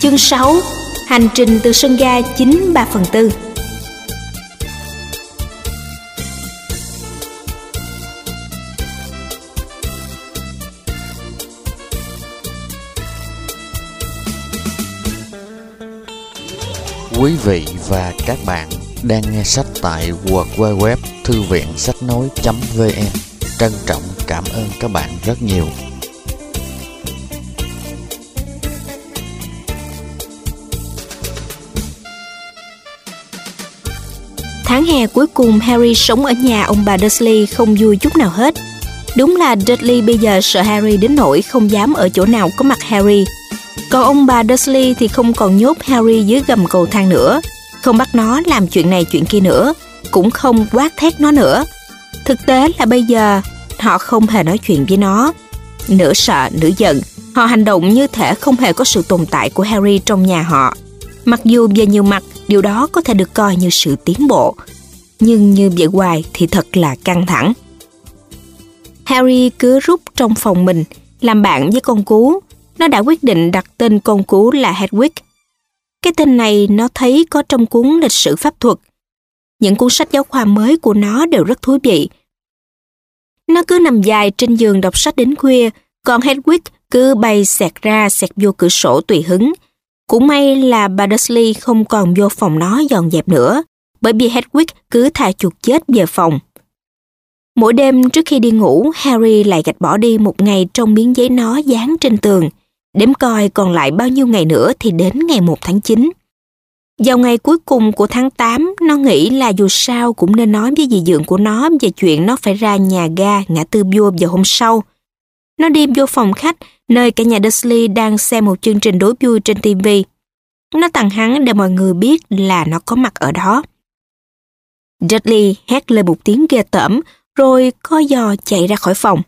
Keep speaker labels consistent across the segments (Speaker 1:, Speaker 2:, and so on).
Speaker 1: Chương 6 Hành trình từ sân ga 9 3 phần 4
Speaker 2: Quý vị và các bạn đang nghe sách tại www thư viện sách nói.vn Trân trọng cảm ơn các bạn rất nhiều.
Speaker 1: Hè cuối cùng Harry sống ở nhà ông bà Dursley không vui chút nào hết. Đúng là Dudley bây giờ sợ Harry đến nỗi không dám ở chỗ nào có mặt Harry. Còn ông bà Dursley thì không còn nhốt Harry dưới gầm cầu thang nữa, không bắt nó làm chuyện này chuyện kia nữa, cũng không quát thét nó nữa. Thực tế là bây giờ họ không hề nói chuyện với nó. Nửa sợ, nửa giận, họ hành động như thể không hề có sự tồn tại của Harry trong nhà họ. Mặc dù về nhiều mặt, điều đó có thể được coi như sự tiến bộ. Nhưng như vậy hoài thì thật là căng thẳng. Harry cứ rút trong phòng mình, làm bạn với con cú. Nó đã quyết định đặt tên con cú là Hedwig. Cái tên này nó thấy có trong cuốn lịch sử pháp thuật. Những cuốn sách giáo khoa mới của nó đều rất thú vị. Nó cứ nằm dài trên giường đọc sách đến khuya, còn Hedwig cứ bay xẹt ra xẹt vô cửa sổ tùy hứng. Cũng may là bà Dursley không còn vô phòng nó dọn dẹp nữa, bởi vì Hedwig cứ thà chuột chết về phòng. Mỗi đêm trước khi đi ngủ, Harry lại gạch bỏ đi một ngày trong miếng giấy nó dán trên tường. Đếm coi còn lại bao nhiêu ngày nữa thì đến ngày 1 tháng 9. Vào ngày cuối cùng của tháng 8, nó nghĩ là dù sao cũng nên nói với dì dượng của nó về chuyện nó phải ra nhà ga ngã tư vua vào hôm sau. Nó đi vô phòng khách, nơi cả nhà Dursley đang xem một chương trình đối vui trên TV. Nó tặng hắn để mọi người biết là nó có mặt ở đó. Dudley hét lên một tiếng ghê tởm, rồi co giò chạy ra khỏi phòng.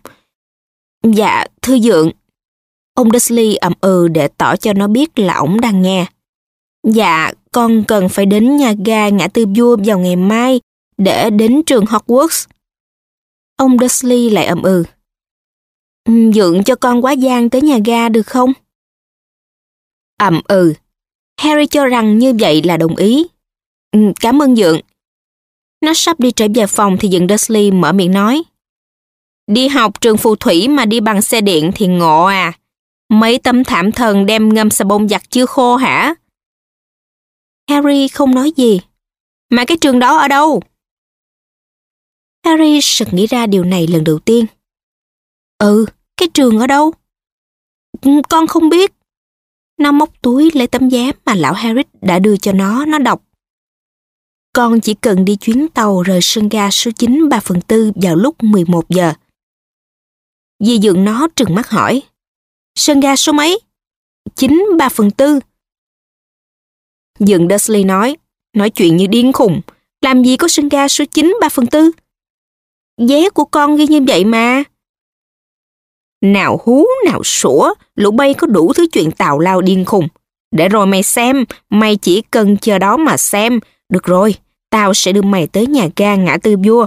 Speaker 1: Dạ, thưa dượng. Ông Dudley ậm ừ để tỏ cho nó biết là ổng đang nghe. Dạ, con cần phải đến nhà ga ngã tư vua vào ngày mai để đến trường Hogwarts. Ông Dudley lại ậm ừ. ừ. Dượng cho con quá gian tới nhà ga được không? ậm ừ. Harry cho rằng như vậy là đồng ý. Ừ, cảm ơn dượng. Nó sắp đi trở về phòng thì dựng Dursley mở miệng nói. Đi học trường phù thủy mà đi bằng xe điện thì ngộ à. Mấy tấm thảm thần đem ngâm xà bông giặt chưa khô hả? Harry không nói gì. Mà cái trường đó ở đâu? Harry sực nghĩ ra điều này lần đầu tiên. Ừ, cái trường ở đâu? Ừ, con không biết. Nó móc túi lấy tấm vé mà lão Harry đã đưa cho nó, nó đọc. Con chỉ cần đi chuyến tàu rời sân ga số 9 3 phần 4 vào lúc 11 giờ. Di dượng nó trừng mắt hỏi. Sân ga số mấy? 9 3 phần 4. Dượng Dursley nói, nói chuyện như điên khùng, làm gì có sân ga số 9 3 phần 4? Vé của con ghi như vậy mà. Nào hú, nào sủa, lũ bay có đủ thứ chuyện tào lao điên khùng. Để rồi mày xem, mày chỉ cần chờ đó mà xem. Được rồi, tao sẽ đưa mày tới nhà ga ngã tư vua.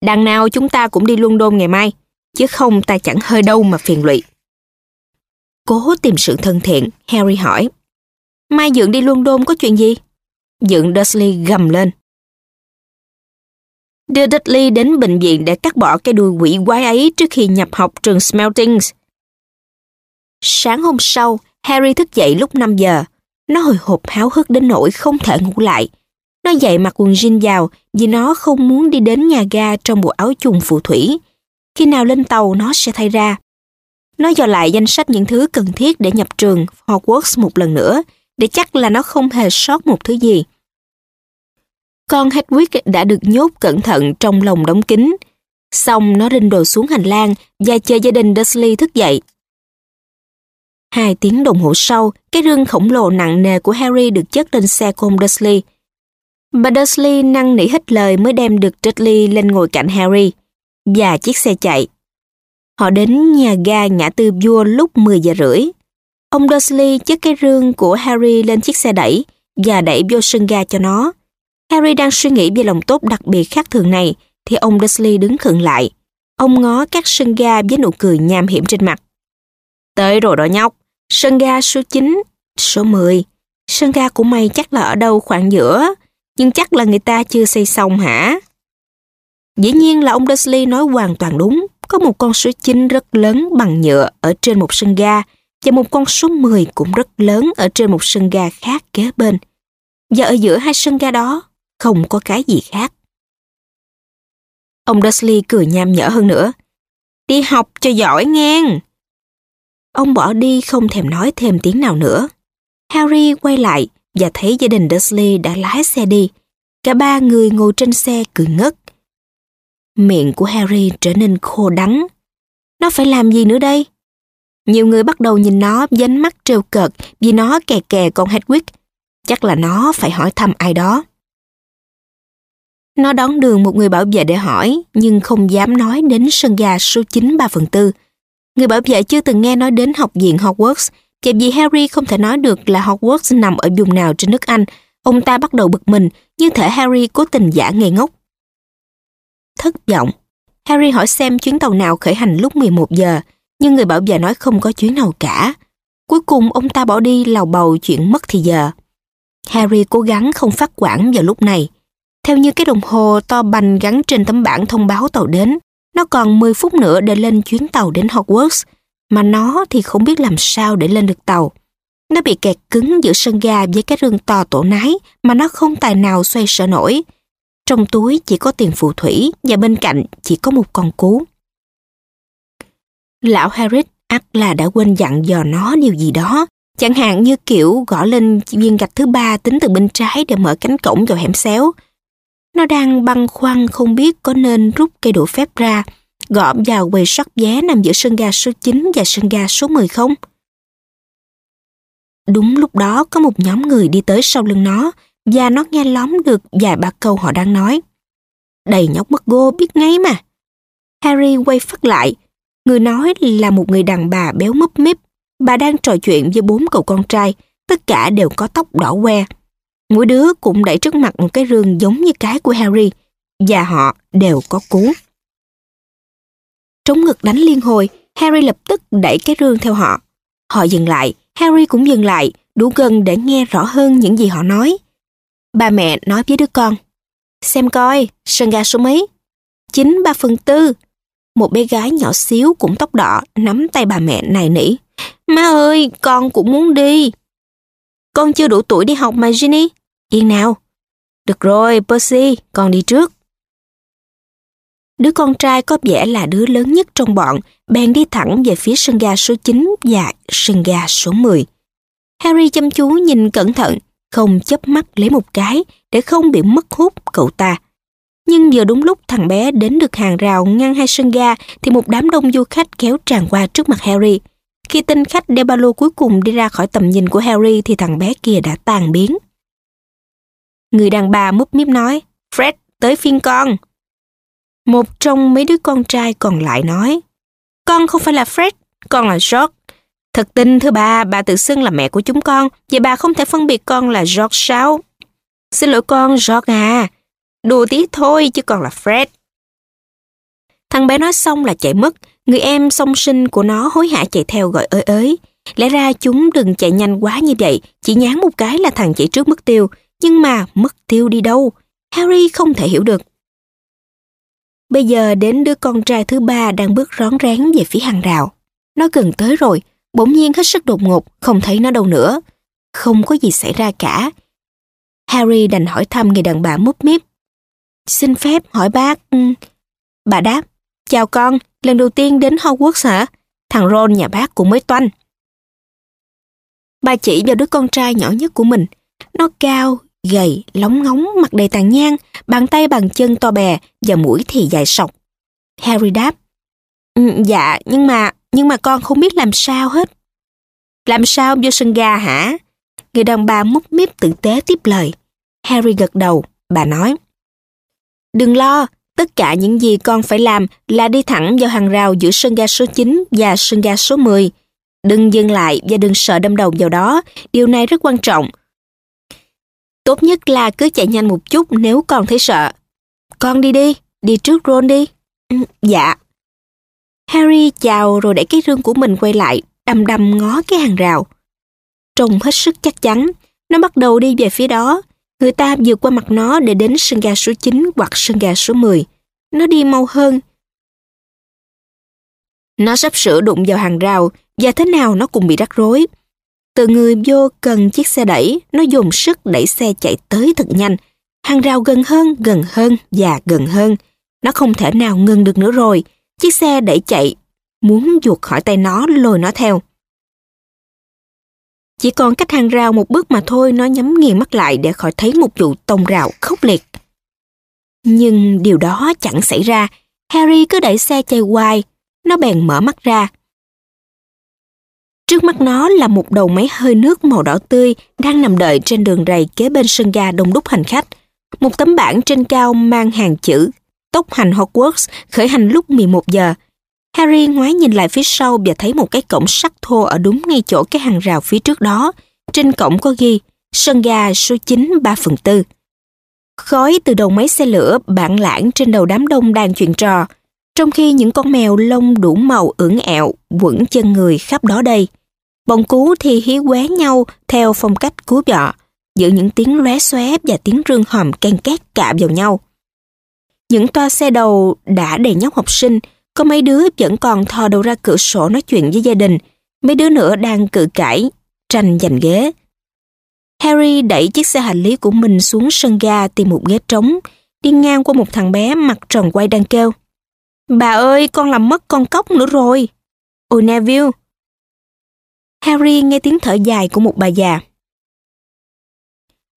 Speaker 1: Đằng nào chúng ta cũng đi London ngày mai, chứ không ta chẳng hơi đâu mà phiền lụy. Cố tìm sự thân thiện, Harry hỏi. Mai Dượng đi London có chuyện gì? Dượng Dursley gầm lên. Đưa Dudley đến bệnh viện để cắt bỏ cái đuôi quỷ quái ấy trước khi nhập học trường Smeltings. Sáng hôm sau, Harry thức dậy lúc 5 giờ. Nó hồi hộp háo hức đến nỗi không thể ngủ lại. Nó dậy mặc quần jean vào vì nó không muốn đi đến nhà ga trong bộ áo chùng phù thủy. Khi nào lên tàu nó sẽ thay ra. Nó dò lại danh sách những thứ cần thiết để nhập trường Hogwarts một lần nữa, để chắc là nó không hề sót một thứ gì. Con Hedwig đã được nhốt cẩn thận trong lồng đóng kín. Xong nó rinh đồ xuống hành lang và chờ gia đình Dursley thức dậy. Hai tiếng đồng hồ sau, cái rương khổng lồ nặng nề của Harry được chất lên xe của ông Dursley. Bà Dursley năn nỉ hết lời mới đem được Dudley lên ngồi cạnh Harry. Và chiếc xe chạy. Họ đến nhà ga ngã tư vua lúc 10 giờ rưỡi. Ông Dursley chất cái rương của Harry lên chiếc xe đẩy và đẩy vô sân ga cho nó. Harry đang suy nghĩ về lòng tốt đặc biệt khác thường này thì ông Dursley đứng khựng lại. Ông ngó các sân ga với nụ cười nham hiểm trên mặt. Tới rồi đó nhóc, Sân ga số 9, số 10. Sân ga của mày chắc là ở đâu khoảng giữa, nhưng chắc là người ta chưa xây xong hả? Dĩ nhiên là ông Dursley nói hoàn toàn đúng. Có một con số 9 rất lớn bằng nhựa ở trên một sân ga và một con số 10 cũng rất lớn ở trên một sân ga khác kế bên. Và ở giữa hai sân ga đó không có cái gì khác. Ông Dursley cười nham nhở hơn nữa. Đi học cho giỏi ngang. Ông bỏ đi không thèm nói thêm tiếng nào nữa. Harry quay lại và thấy gia đình Dursley đã lái xe đi. Cả ba người ngồi trên xe cười ngất. Miệng của Harry trở nên khô đắng. Nó phải làm gì nữa đây? Nhiều người bắt đầu nhìn nó dánh mắt trêu cợt vì nó kè kè con Hedwig. Chắc là nó phải hỏi thăm ai đó. Nó đón đường một người bảo vệ để hỏi, nhưng không dám nói đến sân ga số 9 3 phần 4. Người bảo vệ chưa từng nghe nói đến học viện Hogwarts, và vì Harry không thể nói được là Hogwarts nằm ở vùng nào trên nước Anh, ông ta bắt đầu bực mình, như thể Harry cố tình giả ngây ngốc. Thất vọng, Harry hỏi xem chuyến tàu nào khởi hành lúc 11 giờ, nhưng người bảo vệ nói không có chuyến nào cả. Cuối cùng ông ta bỏ đi lào bầu chuyện mất thì giờ. Harry cố gắng không phát quản vào lúc này. Theo như cái đồng hồ to bành gắn trên tấm bảng thông báo tàu đến, nó còn 10 phút nữa để lên chuyến tàu đến Hogwarts, mà nó thì không biết làm sao để lên được tàu. Nó bị kẹt cứng giữa sân ga với cái rương to tổ nái mà nó không tài nào xoay sở nổi. Trong túi chỉ có tiền phù thủy và bên cạnh chỉ có một con cú. Lão Harris ắt là đã quên dặn dò nó điều gì đó, chẳng hạn như kiểu gõ lên viên gạch thứ ba tính từ bên trái để mở cánh cổng vào hẻm xéo. Nó đang băn khoăn không biết có nên rút cây đũa phép ra, gõ vào quầy soát vé nằm giữa sân ga số 9 và sân ga số 10 không? Đúng lúc đó có một nhóm người đi tới sau lưng nó và nó nghe lóm được vài ba câu họ đang nói. Đầy nhóc mất gô biết ngay mà. Harry quay phát lại. Người nói là một người đàn bà béo mấp míp. Bà đang trò chuyện với bốn cậu con trai. Tất cả đều có tóc đỏ que. Mỗi đứa cũng đẩy trước mặt một cái rương giống như cái của Harry. Và họ đều có cú. Trống ngực đánh liên hồi, Harry lập tức đẩy cái rương theo họ. Họ dừng lại, Harry cũng dừng lại, đủ gần để nghe rõ hơn những gì họ nói. Ba mẹ nói với đứa con. Xem coi, sân ga số mấy? Chín ba phần tư. Một bé gái nhỏ xíu cũng tóc đỏ nắm tay bà mẹ này nỉ. Má ơi, con cũng muốn đi. Con chưa đủ tuổi đi học mà Ginny. Yên nào. Được rồi, Percy, con đi trước. Đứa con trai có vẻ là đứa lớn nhất trong bọn, bèn đi thẳng về phía sân ga số 9 và sân ga số 10. Harry chăm chú nhìn cẩn thận, không chớp mắt lấy một cái để không bị mất hút cậu ta. Nhưng vừa đúng lúc thằng bé đến được hàng rào ngăn hai sân ga thì một đám đông du khách kéo tràn qua trước mặt Harry. Khi tên khách đeo ba lô cuối cùng đi ra khỏi tầm nhìn của Harry thì thằng bé kia đã tàn biến. Người đàn bà múp míp nói, Fred, tới phiên con. Một trong mấy đứa con trai còn lại nói, con không phải là Fred, con là George. Thật tình thưa bà, bà tự xưng là mẹ của chúng con, vậy bà không thể phân biệt con là George sao? Xin lỗi con, George à. Đùa tí thôi chứ còn là Fred. Thằng bé nói xong là chạy mất, người em song sinh của nó hối hả chạy theo gọi ơi ới. Lẽ ra chúng đừng chạy nhanh quá như vậy, chỉ nhán một cái là thằng chạy trước mất tiêu. Nhưng mà mất tiêu đi đâu? Harry không thể hiểu được. Bây giờ đến đứa con trai thứ ba đang bước rón rén về phía hàng rào. Nó gần tới rồi, bỗng nhiên hết sức đột ngột, không thấy nó đâu nữa. Không có gì xảy ra cả. Harry đành hỏi thăm người đàn bà múp míp. Xin phép hỏi bác... Ừ. Bà đáp, chào con, lần đầu tiên đến Hogwarts hả? Thằng Ron nhà bác cũng mới toanh. Bà chỉ vào đứa con trai nhỏ nhất của mình. Nó cao, gầy, lóng ngóng, mặt đầy tàn nhang, bàn tay bàn chân to bè và mũi thì dài sọc. Harry đáp, ừ, dạ, nhưng mà, nhưng mà con không biết làm sao hết. Làm sao vô sân ga hả? Người đàn bà múc míp tử tế tiếp lời. Harry gật đầu, bà nói. Đừng lo, tất cả những gì con phải làm là đi thẳng vào hàng rào giữa sân ga số 9 và sân ga số 10. Đừng dừng lại và đừng sợ đâm đầu vào đó, điều này rất quan trọng. Tốt nhất là cứ chạy nhanh một chút nếu con thấy sợ. Con đi đi, đi trước Ron đi. Ừ, dạ. Harry chào rồi đẩy cái rương của mình quay lại, đầm đầm ngó cái hàng rào. Trông hết sức chắc chắn, nó bắt đầu đi về phía đó. Người ta vượt qua mặt nó để đến sân ga số 9 hoặc sân ga số 10. Nó đi mau hơn. Nó sắp sửa đụng vào hàng rào và thế nào nó cũng bị rắc rối. Từ người vô cần chiếc xe đẩy, nó dùng sức đẩy xe chạy tới thật nhanh. Hàng rào gần hơn, gần hơn và gần hơn. Nó không thể nào ngừng được nữa rồi. Chiếc xe đẩy chạy, muốn ruột khỏi tay nó lôi nó theo. Chỉ còn cách hàng rào một bước mà thôi, nó nhắm nghiền mắt lại để khỏi thấy một vụ tông rào khốc liệt. Nhưng điều đó chẳng xảy ra. Harry cứ đẩy xe chạy hoài. Nó bèn mở mắt ra. Trước mắt nó là một đầu máy hơi nước màu đỏ tươi đang nằm đợi trên đường rầy kế bên sân ga đông đúc hành khách. Một tấm bảng trên cao mang hàng chữ tốc hành Hogwarts khởi hành lúc 11 giờ. Harry ngoái nhìn lại phía sau và thấy một cái cổng sắt thô ở đúng ngay chỗ cái hàng rào phía trước đó. Trên cổng có ghi sân ga số 9 3 phần 4. Khói từ đầu máy xe lửa bạn lãng trên đầu đám đông đang chuyện trò, trong khi những con mèo lông đủ màu ưỡn ẹo quẩn chân người khắp đó đây. Bọn cú thì hí qué nhau theo phong cách cú bọ, giữa những tiếng lóe xóe và tiếng rương hòm can két cạ vào nhau. Những toa xe đầu đã đầy nhóc học sinh, có mấy đứa vẫn còn thò đầu ra cửa sổ nói chuyện với gia đình, mấy đứa nữa đang cự cãi, tranh giành ghế. Harry đẩy chiếc xe hành lý của mình xuống sân ga tìm một ghế trống, đi ngang qua một thằng bé mặt tròn quay đang kêu. Bà ơi, con làm mất con cốc nữa rồi. Ôi Neville. Harry nghe tiếng thở dài của một bà già.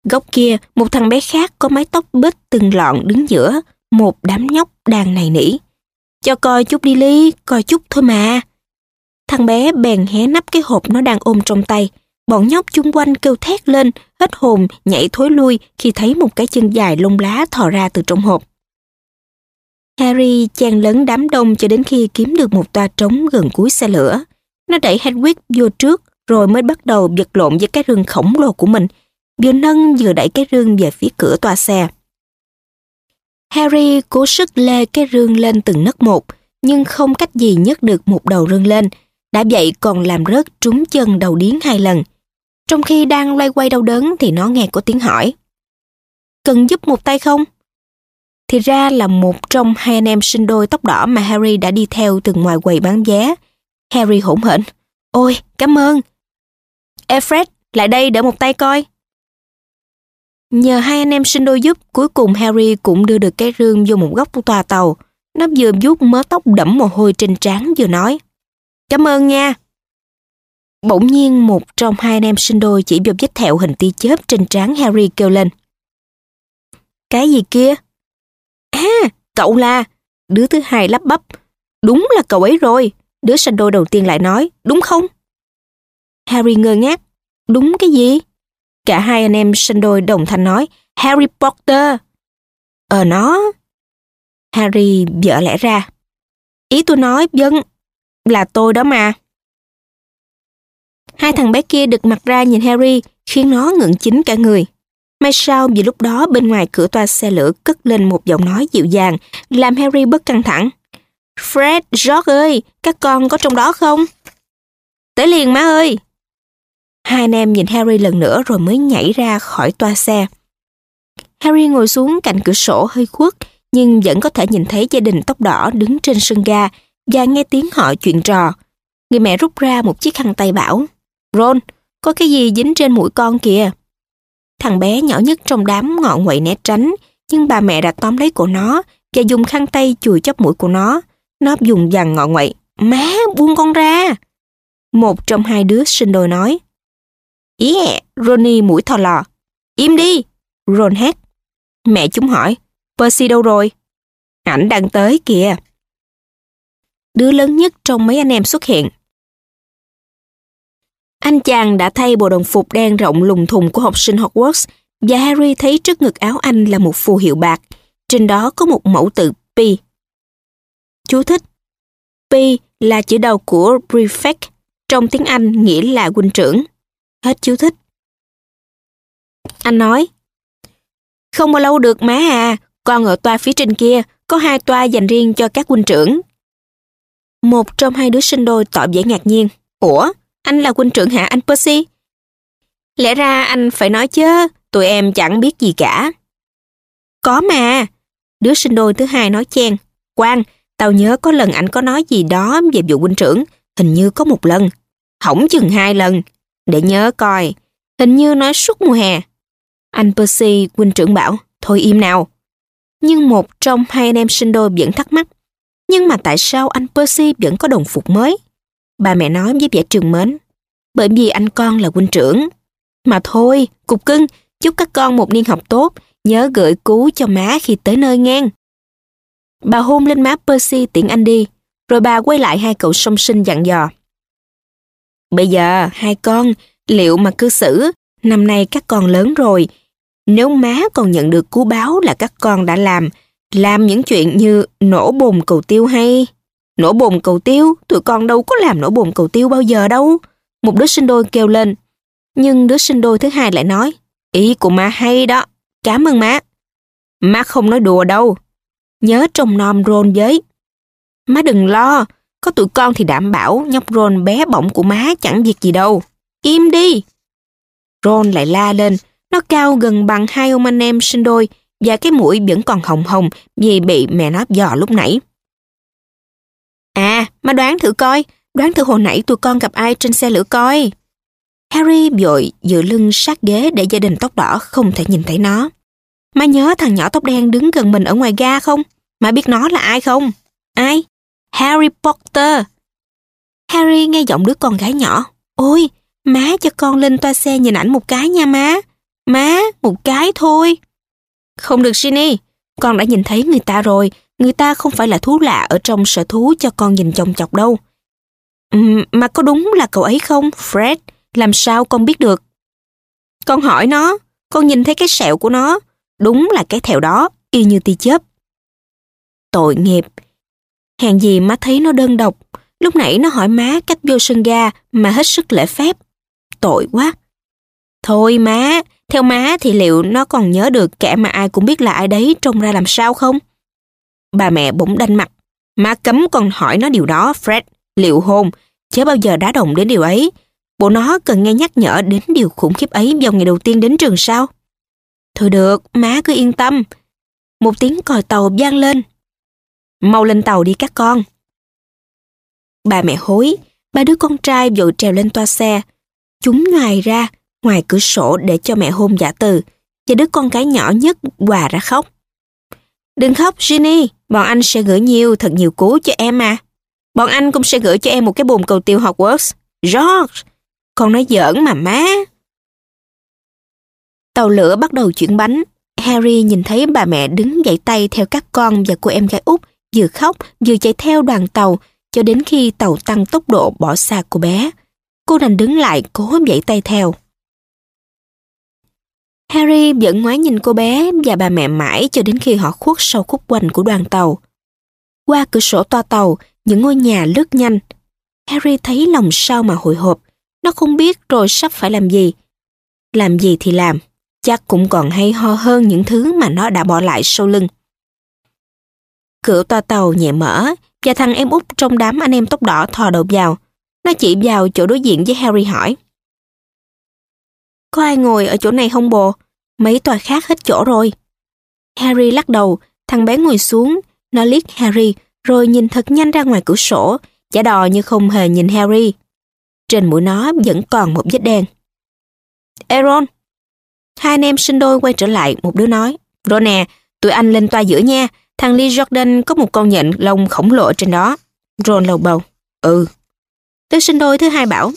Speaker 1: Góc kia, một thằng bé khác có mái tóc bết từng lọn đứng giữa, một đám nhóc đang nài nỉ. Cho coi chút đi Ly, coi chút thôi mà. Thằng bé bèn hé nắp cái hộp nó đang ôm trong tay. Bọn nhóc chung quanh kêu thét lên, hết hồn, nhảy thối lui khi thấy một cái chân dài lông lá thò ra từ trong hộp. Harry chen lấn đám đông cho đến khi kiếm được một toa trống gần cuối xe lửa. Nó đẩy Hedwig vô trước, rồi mới bắt đầu vật lộn với cái rương khổng lồ của mình, vừa nâng vừa đẩy cái rương về phía cửa toa xe. Harry cố sức lê cái rương lên từng nấc một, nhưng không cách gì nhấc được một đầu rương lên, đã vậy còn làm rớt trúng chân đầu điến hai lần. Trong khi đang loay quay đau đớn thì nó nghe có tiếng hỏi. Cần giúp một tay không? Thì ra là một trong hai anh em sinh đôi tóc đỏ mà Harry đã đi theo từ ngoài quầy bán vé. Harry hỗn hển. Ôi, cảm ơn. Alfred, lại đây đỡ một tay coi. Nhờ hai anh em sinh đôi giúp, cuối cùng Harry cũng đưa được cái rương vô một góc của tòa tàu. Nó vừa vuốt mớ tóc đẫm mồ hôi trên trán vừa nói. Cảm ơn nha. Bỗng nhiên một trong hai anh em sinh đôi chỉ vào vết thẹo hình tia chớp trên trán Harry kêu lên. Cái gì kia? À, cậu là... Đứa thứ hai lắp bắp. Đúng là cậu ấy rồi. Đứa sinh đôi đầu tiên lại nói, đúng không? Harry ngơ ngác. Đúng cái gì? Cả hai anh em sinh đôi đồng thanh nói, Harry Potter. Ờ nó. Harry dở lẽ ra. Ý tôi nói, dân, là tôi đó mà. Hai thằng bé kia được mặt ra nhìn Harry, khiến nó ngượng chính cả người. May sao vì lúc đó bên ngoài cửa toa xe lửa cất lên một giọng nói dịu dàng, làm Harry bất căng thẳng. Fred, George ơi, các con có trong đó không? Tới liền má ơi! Hai anh em nhìn Harry lần nữa rồi mới nhảy ra khỏi toa xe. Harry ngồi xuống cạnh cửa sổ hơi khuất, nhưng vẫn có thể nhìn thấy gia đình tóc đỏ đứng trên sân ga và nghe tiếng họ chuyện trò. Người mẹ rút ra một chiếc khăn tay bảo, Ron, có cái gì dính trên mũi con kìa. Thằng bé nhỏ nhất trong đám ngọ nguậy né tránh, nhưng bà mẹ đã tóm lấy cổ nó và dùng khăn tay chùi chóp mũi của nó. Nó dùng dằn ngọ nguậy, má buông con ra. Một trong hai đứa sinh đôi nói, Yeah, Ronnie mũi thò lò. Im đi, Ron hét. Mẹ chúng hỏi, Percy đâu rồi? Ảnh đang tới kìa. Đứa lớn nhất trong mấy anh em xuất hiện. Anh chàng đã thay bộ đồng phục đen rộng lùng thùng của học sinh Hogwarts và Harry thấy trước ngực áo anh là một phù hiệu bạc. Trên đó có một mẫu tự P. Chú thích. P là chữ đầu của prefect, trong tiếng Anh nghĩa là huynh trưởng. Hết chú thích. Anh nói, không bao lâu được má à, con ở toa phía trên kia, có hai toa dành riêng cho các huynh trưởng. Một trong hai đứa sinh đôi tỏ vẻ ngạc nhiên. Ủa, anh là huynh trưởng hả anh Percy? Lẽ ra anh phải nói chứ, tụi em chẳng biết gì cả. Có mà. Đứa sinh đôi thứ hai nói chen. Quang, tao nhớ có lần anh có nói gì đó về vụ huynh trưởng. Hình như có một lần. Hỏng chừng hai lần. Để nhớ coi. Hình như nói suốt mùa hè. Anh Percy, huynh trưởng bảo, thôi im nào. Nhưng một trong hai anh em sinh đôi vẫn thắc mắc. Nhưng mà tại sao anh Percy vẫn có đồng phục mới? Bà mẹ nói với vẻ trường mến. Bởi vì anh con là huynh trưởng. Mà thôi, cục cưng, chúc các con một niên học tốt, nhớ gửi cú cho má khi tới nơi ngang. Bà hôn lên má Percy tiễn anh đi, rồi bà quay lại hai cậu song sinh dặn dò. Bây giờ, hai con, liệu mà cư xử, năm nay các con lớn rồi, nếu má còn nhận được cú báo là các con đã làm, làm những chuyện như nổ bồn cầu tiêu hay... Nổ bồn cầu tiêu, tụi con đâu có làm nổ bồn cầu tiêu bao giờ đâu. Một đứa sinh đôi kêu lên. Nhưng đứa sinh đôi thứ hai lại nói, ý của má hay đó, cảm ơn má. Má không nói đùa đâu. Nhớ trông nom rôn với. Má đừng lo, có tụi con thì đảm bảo nhóc Ron bé bỏng của má chẳng việc gì đâu. Im đi. Ron lại la lên, nó cao gần bằng hai ông anh em sinh đôi và cái mũi vẫn còn hồng hồng vì bị mẹ nó dò lúc nãy. À, mà đoán thử coi, đoán thử hồi nãy tụi con gặp ai trên xe lửa coi. Harry vội dựa lưng sát ghế để gia đình tóc đỏ không thể nhìn thấy nó. Má nhớ thằng nhỏ tóc đen đứng gần mình ở ngoài ga không? Má biết nó là ai không? Ai? Harry Potter. Harry nghe giọng đứa con gái nhỏ. Ôi, má cho con lên toa xe nhìn ảnh một cái nha má. Má, một cái thôi. Không được Ginny, con đã nhìn thấy người ta rồi, người ta không phải là thú lạ ở trong sở thú cho con nhìn chồng chọc đâu. Uhm, mà có đúng là cậu ấy không, Fred? Làm sao con biết được? Con hỏi nó, con nhìn thấy cái sẹo của nó, đúng là cái thẹo đó, y như tia chớp. Tội nghiệp. Hèn gì má thấy nó đơn độc, lúc nãy nó hỏi má cách vô sân ga mà hết sức lễ phép. Tội quá. Thôi má, theo má thì liệu nó còn nhớ được kẻ mà ai cũng biết là ai đấy trông ra làm sao không? Bà mẹ bỗng đanh mặt. Má cấm còn hỏi nó điều đó, Fred. Liệu hôn, chớ bao giờ đá động đến điều ấy. Bộ nó cần nghe nhắc nhở đến điều khủng khiếp ấy vào ngày đầu tiên đến trường sao? Thôi được, má cứ yên tâm. Một tiếng còi tàu vang lên. Mau lên tàu đi các con. Bà mẹ hối, ba đứa con trai vội trèo lên toa xe. Chúng ngoài ra, ngoài cửa sổ để cho mẹ hôn giả từ, và đứa con gái nhỏ nhất hòa ra khóc. Đừng khóc, Ginny, bọn anh sẽ gửi nhiều, thật nhiều cú cho em mà. Bọn anh cũng sẽ gửi cho em một cái bồn cầu tiêu Hogwarts. George, con nói giỡn mà má. Tàu lửa bắt đầu chuyển bánh. Harry nhìn thấy bà mẹ đứng dậy tay theo các con và cô em gái út vừa khóc vừa chạy theo đoàn tàu cho đến khi tàu tăng tốc độ bỏ xa cô bé. Cô đành đứng lại cố dậy tay theo. Harry vẫn ngoái nhìn cô bé và bà mẹ mãi cho đến khi họ khuất sau khúc quanh của đoàn tàu. Qua cửa sổ toa tàu, những ngôi nhà lướt nhanh. Harry thấy lòng sao mà hồi hộp. Nó không biết rồi sắp phải làm gì. Làm gì thì làm, chắc cũng còn hay ho hơn những thứ mà nó đã bỏ lại sau lưng. Cửa toa tàu nhẹ mở và thằng em út trong đám anh em tóc đỏ thò đầu vào. Nó chỉ vào chỗ đối diện với Harry hỏi. Có ai ngồi ở chỗ này không bồ? Mấy toa khác hết chỗ rồi. Harry lắc đầu, thằng bé ngồi xuống, nó liếc Harry, rồi nhìn thật nhanh ra ngoài cửa sổ, giả đò như không hề nhìn Harry. Trên mũi nó vẫn còn một vết đen. Aaron! Hai anh em sinh đôi quay trở lại, một đứa nói. Rồi nè, tụi anh lên toa giữa nha, thằng Lee Jordan có một con nhện lông khổng lồ trên đó. Ron lầu bầu. Ừ. Tứ sinh đôi thứ hai bảo.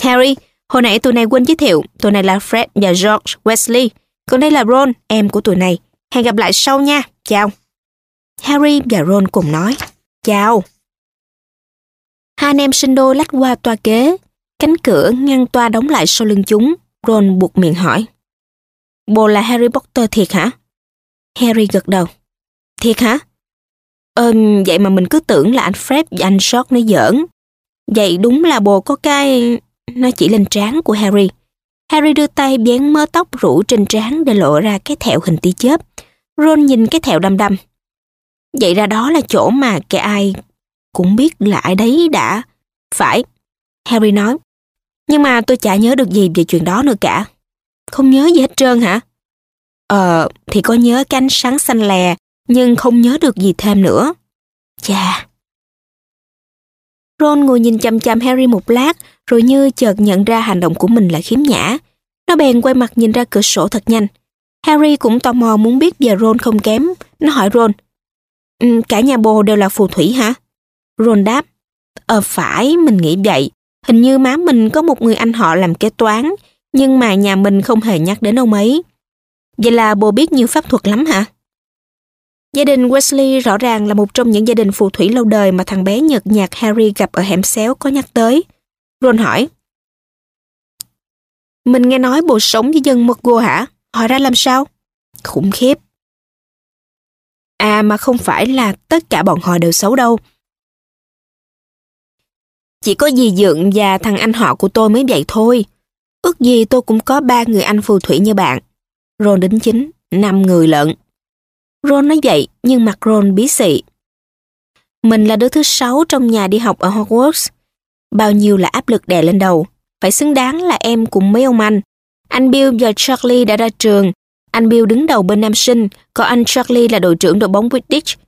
Speaker 1: Harry, Hồi nãy tụi này quên giới thiệu, tụi này là Fred và George Wesley, còn đây là Ron, em của tụi này. Hẹn gặp lại sau nha, chào. Harry và Ron cùng nói, chào. Hai anh em sinh đôi lách qua toa kế, cánh cửa ngăn toa đóng lại sau lưng chúng. Ron buộc miệng hỏi, Bồ là Harry Potter thiệt hả? Harry gật đầu. Thiệt hả? Ừm, vậy mà mình cứ tưởng là anh Fred và anh Short nói giỡn. Vậy đúng là bồ có cái... Nó chỉ lên trán của Harry. Harry đưa tay bén mớ tóc rủ trên trán để lộ ra cái thẹo hình tí chớp. Ron nhìn cái thẹo đăm đăm. Vậy ra đó là chỗ mà kẻ ai cũng biết là ai đấy đã. Phải. Harry nói. Nhưng mà tôi chả nhớ được gì về chuyện đó nữa cả. Không nhớ gì hết trơn hả? Ờ, thì có nhớ cánh sáng xanh lè, nhưng không nhớ được gì thêm nữa. Chà. Ron ngồi nhìn chăm chăm Harry một lát, rồi như chợt nhận ra hành động của mình là khiếm nhã. Nó bèn quay mặt nhìn ra cửa sổ thật nhanh. Harry cũng tò mò muốn biết giờ Ron không kém. Nó hỏi Ron, um, cả nhà bồ đều là phù thủy hả? Ron đáp, ờ phải, mình nghĩ vậy. Hình như má mình có một người anh họ làm kế toán, nhưng mà nhà mình không hề nhắc đến ông ấy. Vậy là bồ biết nhiều pháp thuật lắm hả? Gia đình Wesley rõ ràng là một trong những gia đình phù thủy lâu đời mà thằng bé nhợt nhạt Harry gặp ở hẻm xéo có nhắc tới. Ron hỏi. Mình nghe nói bộ sống với dân Muggle hả? Họ ra làm sao? Khủng khiếp. À mà không phải là tất cả bọn họ đều xấu đâu. Chỉ có dì Dượng và thằng anh họ của tôi mới vậy thôi. Ước gì tôi cũng có ba người anh phù thủy như bạn. Ron đính chính, năm người lận. Ron nói vậy, nhưng mặt Ron bí xị. Mình là đứa thứ sáu trong nhà đi học ở Hogwarts. Bao nhiêu là áp lực đè lên đầu. Phải xứng đáng là em cùng mấy ông anh. Anh Bill và Charlie đã ra trường. Anh Bill đứng đầu bên nam sinh, còn anh Charlie là đội trưởng đội bóng Quidditch.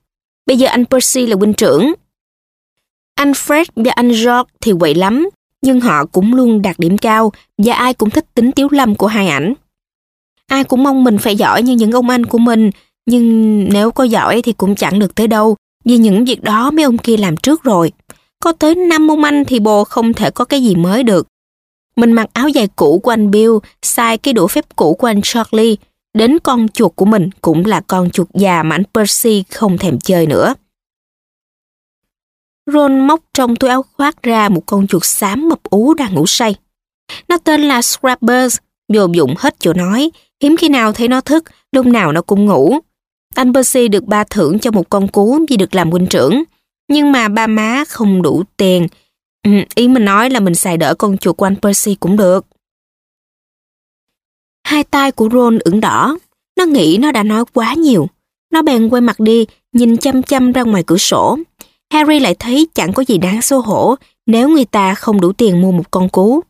Speaker 1: Bây giờ anh Percy là huynh trưởng. Anh Fred và anh George thì quậy lắm, nhưng họ cũng luôn đạt điểm cao và ai cũng thích tính tiếu lâm của hai ảnh. Ai cũng mong mình phải giỏi như những ông anh của mình, nhưng nếu có giỏi thì cũng chẳng được tới đâu, vì những việc đó mấy ông kia làm trước rồi. Có tới năm ông anh thì bồ không thể có cái gì mới được. Mình mặc áo dài cũ của anh Bill, xài cái đũa phép cũ của anh Charlie, đến con chuột của mình cũng là con chuột già mà anh Percy không thèm chơi nữa. Ron móc trong túi áo khoác ra một con chuột xám mập ú đang ngủ say. Nó tên là Scrappers, vô dụng hết chỗ nói, hiếm khi nào thấy nó thức, lúc nào nó cũng ngủ. Anh Percy được ba thưởng cho một con cú vì được làm huynh trưởng, nhưng mà ba má không đủ tiền. Ừ, ý mình nói là mình xài đỡ con chuột của anh Percy cũng được. Hai tay của Ron ửng đỏ, nó nghĩ nó đã nói quá nhiều. Nó bèn quay mặt đi, nhìn chăm chăm ra ngoài cửa sổ. Harry lại thấy chẳng có gì đáng xấu hổ nếu người ta không đủ tiền mua một con cú.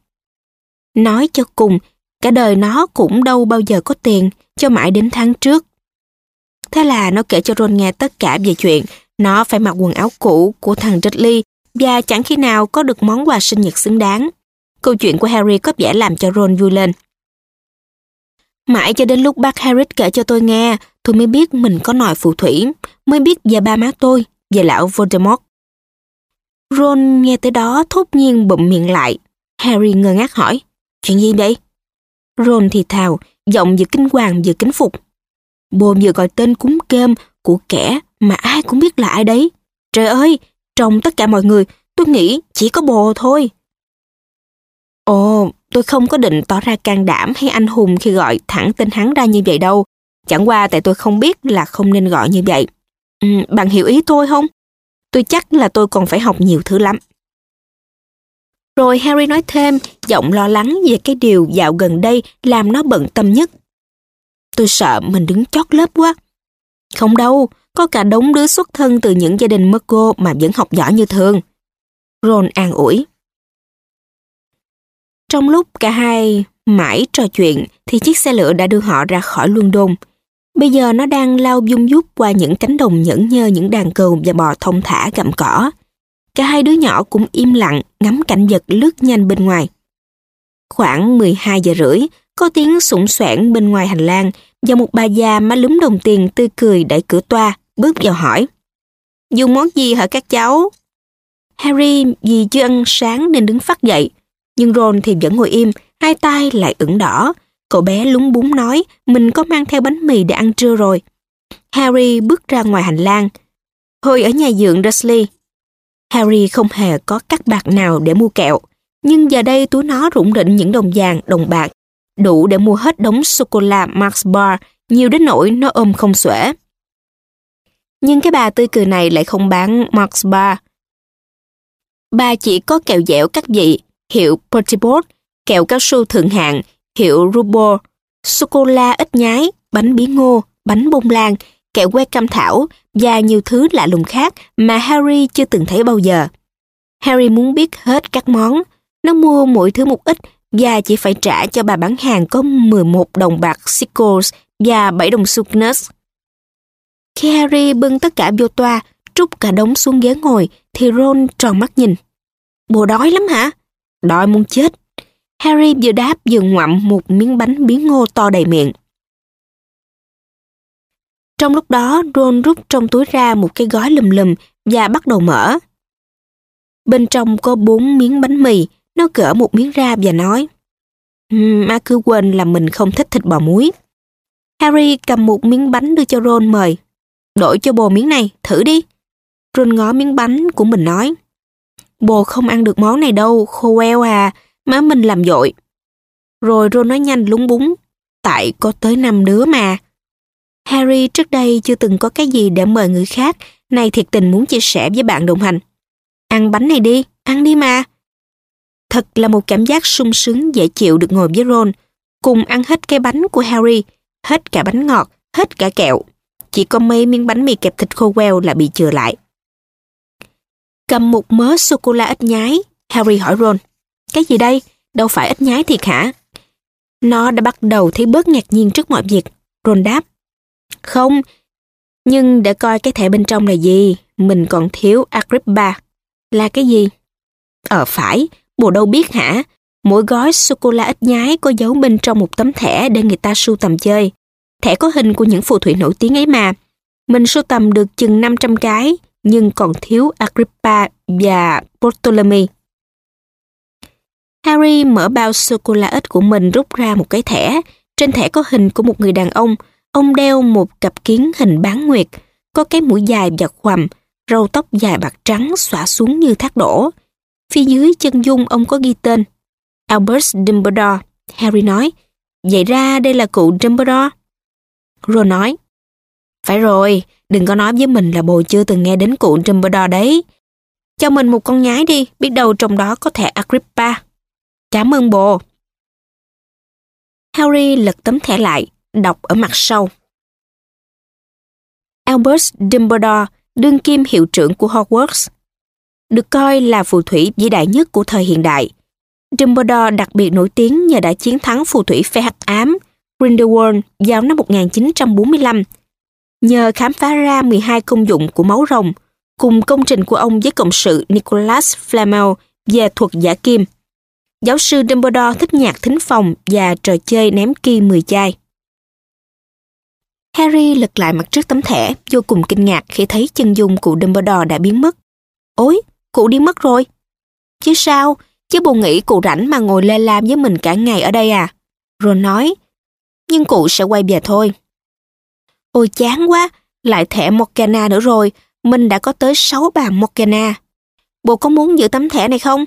Speaker 1: Nói cho cùng, cả đời nó cũng đâu bao giờ có tiền cho mãi đến tháng trước. Thế là nó kể cho Ron nghe tất cả về chuyện nó phải mặc quần áo cũ của thằng Dudley và chẳng khi nào có được món quà sinh nhật xứng đáng. Câu chuyện của Harry có vẻ làm cho Ron vui lên. Mãi cho đến lúc bác Harry kể cho tôi nghe, tôi mới biết mình có nòi phù thủy, mới biết về ba má tôi, về lão Voldemort. Ron nghe tới đó thốt nhiên bụm miệng lại. Harry ngơ ngác hỏi, chuyện gì đây? Ron thì thào, giọng vừa kinh hoàng vừa kính phục. Bồ vừa gọi tên cúng cơm của kẻ mà ai cũng biết là ai đấy. Trời ơi, trong tất cả mọi người, tôi nghĩ chỉ có bồ thôi. Ồ, tôi không có định tỏ ra can đảm hay anh hùng khi gọi thẳng tên hắn ra như vậy đâu. Chẳng qua tại tôi không biết là không nên gọi như vậy. Ừ, bạn hiểu ý tôi không? Tôi chắc là tôi còn phải học nhiều thứ lắm. Rồi Harry nói thêm, giọng lo lắng về cái điều dạo gần đây làm nó bận tâm nhất. Tôi sợ mình đứng chót lớp quá. Không đâu, có cả đống đứa xuất thân từ những gia đình Muggle mà vẫn học giỏi như thường. Ron an ủi. Trong lúc cả hai mãi trò chuyện thì chiếc xe lửa đã đưa họ ra khỏi London. Bây giờ nó đang lao dung dút qua những cánh đồng nhẫn nhơ những đàn cừu và bò thông thả gặm cỏ. Cả hai đứa nhỏ cũng im lặng ngắm cảnh vật lướt nhanh bên ngoài. Khoảng 12 giờ rưỡi, có tiếng sủng soảng bên ngoài hành lang và một bà già má lúm đồng tiền tươi cười đẩy cửa toa, bước vào hỏi. Dùng món gì hả các cháu? Harry vì chưa ăn sáng nên đứng phát dậy, nhưng Ron thì vẫn ngồi im, hai tay lại ửng đỏ. Cậu bé lúng búng nói mình có mang theo bánh mì để ăn trưa rồi. Harry bước ra ngoài hành lang. Hồi ở nhà dưỡng Dursley, Harry không hề có cắt bạc nào để mua kẹo, nhưng giờ đây túi nó rủng rỉnh những đồng vàng, đồng bạc, đủ để mua hết đống sô-cô-la Max Bar, nhiều đến nỗi nó ôm không xuể. Nhưng cái bà tươi cười này lại không bán Max Bar. Bà chỉ có kẹo dẻo các vị, hiệu Portibot, kẹo cao su thượng hạng, hiệu Rubo, sô-cô-la ít nhái, bánh bí ngô, bánh bông lan, kẹo que cam thảo và nhiều thứ lạ lùng khác mà Harry chưa từng thấy bao giờ. Harry muốn biết hết các món, Nó mua mỗi thứ một ít và chỉ phải trả cho bà bán hàng có 11 đồng bạc sickles và 7 đồng suknus. Khi Harry bưng tất cả vô toa, trút cả đống xuống ghế ngồi, thì Ron tròn mắt nhìn. Bồ đói lắm hả? Đói muốn chết. Harry vừa đáp vừa ngoặm một miếng bánh bí ngô to đầy miệng. Trong lúc đó, Ron rút trong túi ra một cái gói lùm lùm và bắt đầu mở. Bên trong có bốn miếng bánh mì, nó gỡ một miếng ra và nói Má cứ quên là mình không thích thịt bò muối. Harry cầm một miếng bánh đưa cho Ron mời. Đổi cho bồ miếng này, thử đi. Ron ngó miếng bánh của mình nói. Bồ không ăn được món này đâu, khô queo à, má mình làm dội. Rồi Ron nói nhanh lúng búng, tại có tới năm đứa mà. Harry trước đây chưa từng có cái gì để mời người khác, nay thiệt tình muốn chia sẻ với bạn đồng hành. Ăn bánh này đi, ăn đi mà. Thật là một cảm giác sung sướng dễ chịu được ngồi với Ron, cùng ăn hết cái bánh của Harry, hết cả bánh ngọt, hết cả kẹo. Chỉ có mấy miếng bánh mì kẹp thịt khô queo là bị chừa lại. Cầm một mớ sô-cô-la ít nhái, Harry hỏi Ron. Cái gì đây? Đâu phải ít nhái thiệt hả? Nó đã bắt đầu thấy bớt ngạc nhiên trước mọi việc. Ron đáp. Không, nhưng để coi cái thẻ bên trong là gì, mình còn thiếu Agrippa. Là cái gì? Ờ phải, bộ đâu biết hả? Mỗi gói sô-cô-la ít nhái có dấu bên trong một tấm thẻ để người ta sưu tầm chơi. Thẻ có hình của những phù thủy nổi tiếng ấy mà. Mình sưu tầm được chừng 500 cái, nhưng còn thiếu Agrippa và Bartholomew. Harry mở bao sô-cô-la ít của mình rút ra một cái thẻ. Trên thẻ có hình của một người đàn ông. Ông đeo một cặp kiến hình bán nguyệt, có cái mũi dài và khoằm, râu tóc dài bạc trắng xõa xuống như thác đổ. Phía dưới chân dung ông có ghi tên Albert Dumbledore. Harry nói, vậy ra đây là cụ Dumbledore. Ron nói, phải rồi, đừng có nói với mình là bồ chưa từng nghe đến cụ Dumbledore đấy. Cho mình một con nhái đi, biết đâu trong đó có thẻ Agrippa. Cảm ơn bồ. Harry lật tấm thẻ lại, đọc ở mặt sau. Albert Dumbledore, đương kim hiệu trưởng của Hogwarts, được coi là phù thủy vĩ đại nhất của thời hiện đại. Dumbledore đặc biệt nổi tiếng nhờ đã chiến thắng phù thủy phe hắc ám Grindelwald vào năm 1945. Nhờ khám phá ra 12 công dụng của máu rồng, cùng công trình của ông với cộng sự Nicholas Flamel về thuật giả kim. Giáo sư Dumbledore thích nhạc thính phòng và trò chơi ném ki 10 chai. Harry lật lại mặt trước tấm thẻ, vô cùng kinh ngạc khi thấy chân dung của Dumbledore đã biến mất. Ôi, cụ đi mất rồi. Chứ sao, chứ bồ nghĩ cụ rảnh mà ngồi lê lam với mình cả ngày ở đây à? Ron nói, nhưng cụ sẽ quay về thôi. Ôi chán quá, lại thẻ Morgana nữa rồi, mình đã có tới 6 bàn Morgana. Bồ có muốn giữ tấm thẻ này không?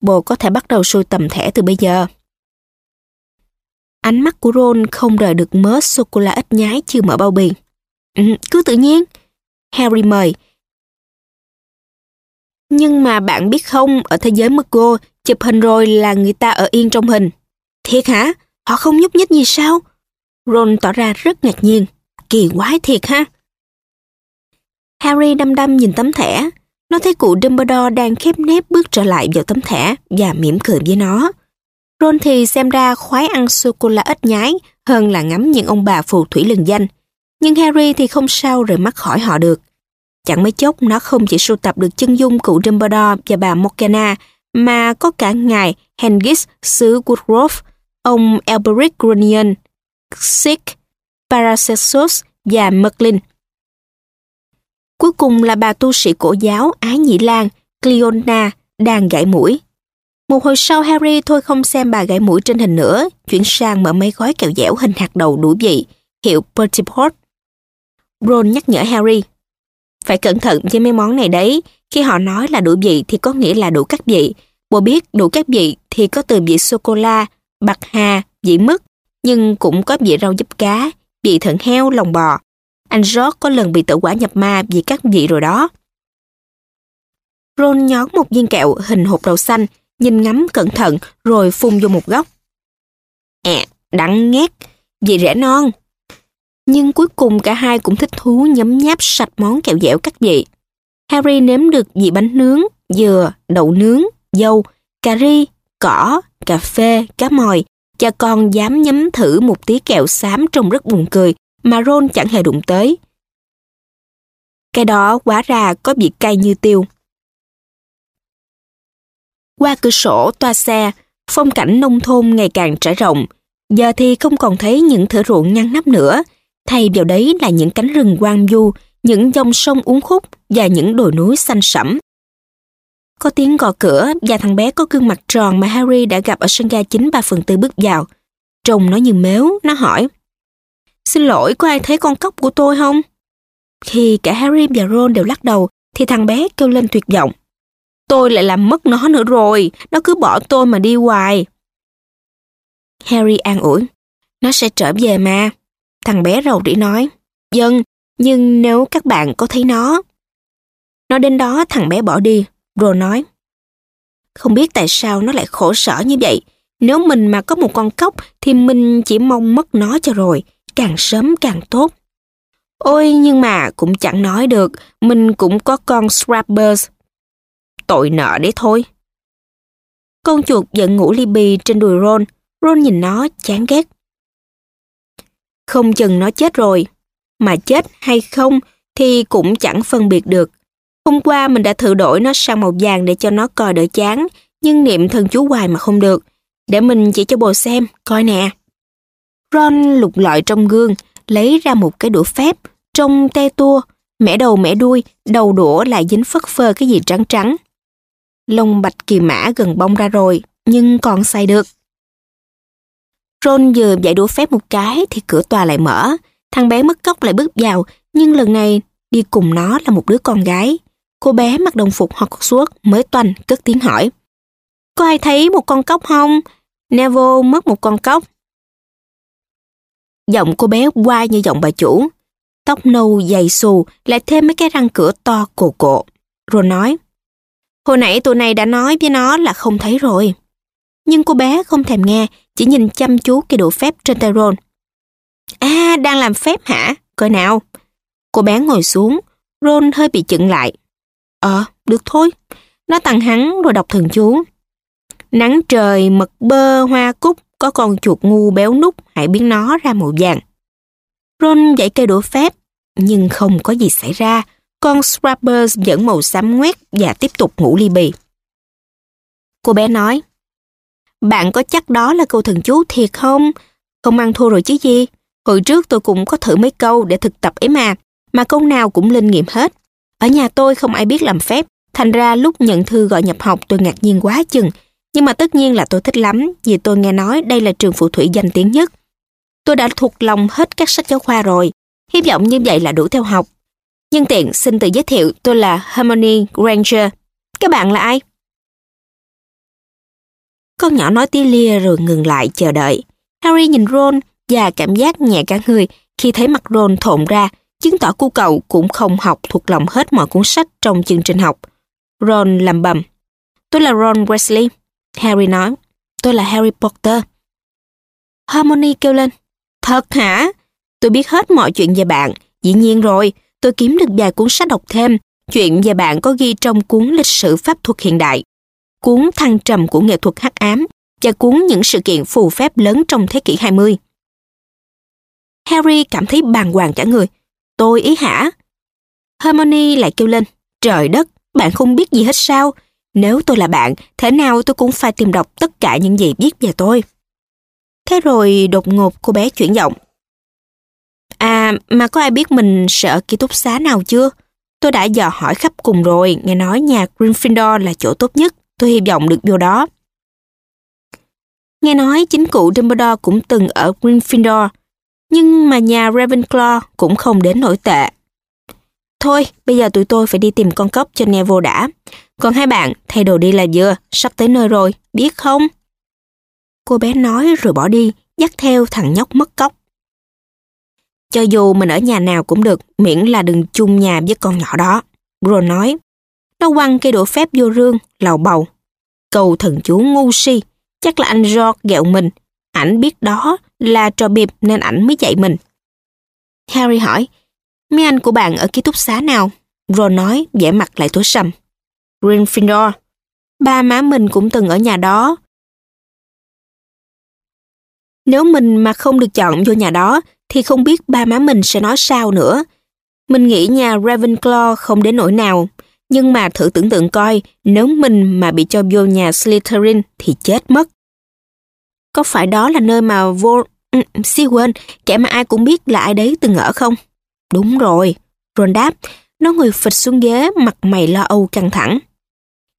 Speaker 1: Bồ có thể bắt đầu sưu tầm thẻ từ bây giờ. Ánh mắt của Ron không rời được mớ sô-cô-la ít nhái chưa mở bao bì. Ừ, cứ tự nhiên. Harry mời. Nhưng mà bạn biết không, ở thế giới Muggle, chụp hình rồi là người ta ở yên trong hình. Thiệt hả? Họ không nhúc nhích gì sao? Ron tỏ ra rất ngạc nhiên. Kỳ quái thiệt ha. Harry đăm đăm nhìn tấm thẻ. Nó thấy cụ Dumbledore đang khép nép bước trở lại vào tấm thẻ và mỉm cười với nó. Ron thì xem ra khoái ăn sô-cô-la ít nhái hơn là ngắm những ông bà phù thủy lừng danh. Nhưng Harry thì không sao rời mắt khỏi họ được. Chẳng mấy chốc nó không chỉ sưu tập được chân dung cụ Dumbledore và bà Morgana mà có cả ngài Hengist xứ Woodgrove, ông Alberic Grunion, Sick, Paracelsus và Merlin. Cuối cùng là bà tu sĩ cổ giáo Ái Nhĩ Lan, Cleona, đang gãy mũi. Một hồi sau Harry thôi không xem bà gãy mũi trên hình nữa, chuyển sang mở mấy gói kẹo dẻo hình hạt đầu đủ vị, hiệu Pertiport. Ron nhắc nhở Harry, phải cẩn thận với mấy món này đấy, khi họ nói là đủ vị thì có nghĩa là đủ các vị. Bộ biết đủ các vị thì có từ vị sô-cô-la, bạc hà, vị mứt, nhưng cũng có vị rau giúp cá, vị thận heo, lòng bò. Anh George có lần bị tự quả nhập ma vì các vị rồi đó. Ron nhón một viên kẹo hình hộp đậu xanh, nhìn ngắm cẩn thận rồi phun vô một góc. À, đắng ngét, vị rẻ non. Nhưng cuối cùng cả hai cũng thích thú nhấm nháp sạch món kẹo dẻo các vị. Harry nếm được vị bánh nướng, dừa, đậu nướng, dâu, cà ri, cỏ, cà phê, cá mòi, cha con dám nhấm thử một tí kẹo xám trông rất buồn cười mà Ron chẳng hề đụng tới. Cái đó quá ra có vị cay như tiêu. Qua cửa sổ toa xe, phong cảnh nông thôn ngày càng trải rộng. Giờ thì không còn thấy những thửa ruộng ngăn nắp nữa, thay vào đấy là những cánh rừng quang du, những dòng sông uốn khúc và những đồi núi xanh sẫm. Có tiếng gõ cửa và thằng bé có gương mặt tròn mà Harry đã gặp ở sân ga 9 3 phần tư bước vào. Trông nó như mếu, nó hỏi. Xin lỗi, có ai thấy con cóc của tôi không? Khi cả Harry và Ron đều lắc đầu, thì thằng bé kêu lên tuyệt vọng. Tôi lại làm mất nó nữa rồi, nó cứ bỏ tôi mà đi hoài. Harry an ủi, nó sẽ trở về mà. Thằng bé rầu rĩ nói, dân, nhưng nếu các bạn có thấy nó. Nói đến đó thằng bé bỏ đi, rồi nói, không biết tại sao nó lại khổ sở như vậy. Nếu mình mà có một con cóc thì mình chỉ mong mất nó cho rồi, càng sớm càng tốt. Ôi nhưng mà cũng chẳng nói được, mình cũng có con Scrappers. Tội nợ đấy thôi. Con chuột giận ngủ Libby trên đùi Ron, Ron nhìn nó chán ghét. Không chừng nó chết rồi, mà chết hay không thì cũng chẳng phân biệt được. Hôm qua mình đã thử đổi nó sang màu vàng để cho nó coi đỡ chán, nhưng niệm thần chú hoài mà không được. Để mình chỉ cho bồ xem, coi nè. Ron lục lọi trong gương, lấy ra một cái đũa phép, trông te tua, mẻ đầu mẻ đuôi, đầu đũa lại dính phất phơ cái gì trắng trắng. Lông bạch kỳ mã gần bông ra rồi, nhưng còn xài được. Ron vừa dạy đũa phép một cái thì cửa tòa lại mở. Thằng bé mất cốc lại bước vào, nhưng lần này đi cùng nó là một đứa con gái. Cô bé mặc đồng phục hoặc suốt mới toanh cất tiếng hỏi. Có ai thấy một con cóc không? Neville mất một con cóc. Giọng cô bé qua như giọng bà chủ. Tóc nâu dày xù, lại thêm mấy cái răng cửa to cổ cộ. Rồi nói, hồi nãy tụi này đã nói với nó là không thấy rồi. Nhưng cô bé không thèm nghe, chỉ nhìn chăm chú cái đũa phép trên tay Ron. À, đang làm phép hả? Coi nào. Cô bé ngồi xuống, Ron hơi bị chững lại. Ờ, được thôi. Nó tặng hắn rồi đọc thần chú. Nắng trời, mật bơ, hoa cúc, có con chuột ngu béo nút, hãy biến nó ra màu vàng. Ron dãy cây đũa phép, nhưng không có gì xảy ra. Con Scrappers vẫn màu xám ngoét và tiếp tục ngủ ly bì. Cô bé nói, bạn có chắc đó là câu thần chú thiệt không? Không ăn thua rồi chứ gì? Hồi trước tôi cũng có thử mấy câu để thực tập ấy mà, mà câu nào cũng linh nghiệm hết. Ở nhà tôi không ai biết làm phép, thành ra lúc nhận thư gọi nhập học tôi ngạc nhiên quá chừng. Nhưng mà tất nhiên là tôi thích lắm, vì tôi nghe nói đây là trường phù thủy danh tiếng nhất. Tôi đã thuộc lòng hết các sách giáo khoa rồi, hy vọng như vậy là đủ theo học. Nhân tiện xin tự giới thiệu tôi là Harmony Granger. Các bạn là ai? Con nhỏ nói tí lia rồi ngừng lại chờ đợi. Harry nhìn Ron và cảm giác nhẹ cả người khi thấy mặt Ron thộn ra, chứng tỏ cu cậu cũng không học thuộc lòng hết mọi cuốn sách trong chương trình học. Ron lầm bầm. Tôi là Ron Weasley. Harry nói. Tôi là Harry Potter. Harmony kêu lên. Thật hả? Tôi biết hết mọi chuyện về bạn. Dĩ nhiên rồi, tôi kiếm được vài cuốn sách đọc thêm. Chuyện về bạn có ghi trong cuốn lịch sử pháp thuật hiện đại, cuốn thăng trầm của nghệ thuật hắc ám và cuốn những sự kiện phù phép lớn trong thế kỷ 20. Harry cảm thấy bàng hoàng cả người. Tôi ý hả? Hermione lại kêu lên. Trời đất, bạn không biết gì hết sao? Nếu tôi là bạn, thế nào tôi cũng phải tìm đọc tất cả những gì viết về tôi. Thế rồi đột ngột cô bé chuyển giọng. À, mà có ai biết mình sẽ ở ký túc xá nào chưa? Tôi đã dò hỏi khắp cùng rồi, nghe nói nhà Gryffindor là chỗ tốt nhất. Tôi hy vọng được vô đó. Nghe nói chính cụ Dumbledore cũng từng ở Gryffindor, nhưng mà nhà Ravenclaw cũng không đến nổi tệ. Thôi, bây giờ tụi tôi phải đi tìm con cốc cho Neville đã. Còn hai bạn, thay đồ đi là vừa, sắp tới nơi rồi, biết không? Cô bé nói rồi bỏ đi, dắt theo thằng nhóc mất cốc. Cho dù mình ở nhà nào cũng được, miễn là đừng chung nhà với con nhỏ đó. Ron nói, nó quăng cây đũa phép vô rương, lầu bầu. Cầu thần chú ngu si, chắc là anh George ghẹo mình. Ảnh biết đó là trò bịp nên ảnh mới dạy mình. Harry hỏi, mấy anh của bạn ở ký túc xá nào? Ron nói, vẻ mặt lại tối sầm. Gryffindor. Ba má mình cũng từng ở nhà đó. Nếu mình mà không được chọn vô nhà đó, thì không biết ba má mình sẽ nói sao nữa. Mình nghĩ nhà Ravenclaw không đến nỗi nào, nhưng mà thử tưởng tượng coi, nếu mình mà bị cho vô nhà Slytherin thì chết mất. Có phải đó là nơi mà vô... Ừ, ừ quên, kẻ mà ai cũng biết là ai đấy từng ở không? Đúng rồi. Ron đáp, nó ngồi phịch xuống ghế, mặt mày lo âu căng thẳng.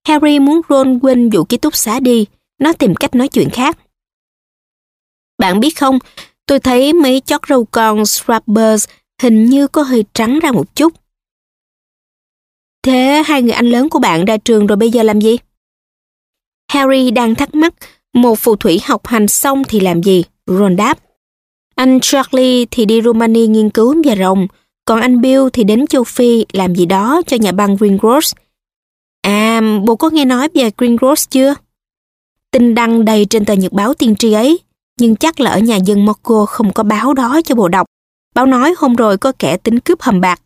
Speaker 1: Harry muốn Ron quên vụ ký túc xá đi, nó tìm cách nói chuyện khác. Bạn biết không, tôi thấy mấy chót râu con Strappers hình như có hơi trắng ra một chút. Thế hai người anh lớn của bạn ra trường rồi bây giờ làm gì? Harry đang thắc mắc, một phù thủy học hành xong thì làm gì? Ron đáp. Anh Charlie thì đi Romania nghiên cứu về rồng, còn anh Bill thì đến châu Phi làm gì đó cho nhà băng Greengross. À, bố có nghe nói về Greengross chưa? Tin đăng đầy trên tờ nhật báo tiên tri ấy, nhưng chắc là ở nhà dân Moco không có báo đó cho bộ đọc. Báo nói hôm rồi có kẻ tính cướp hầm bạc.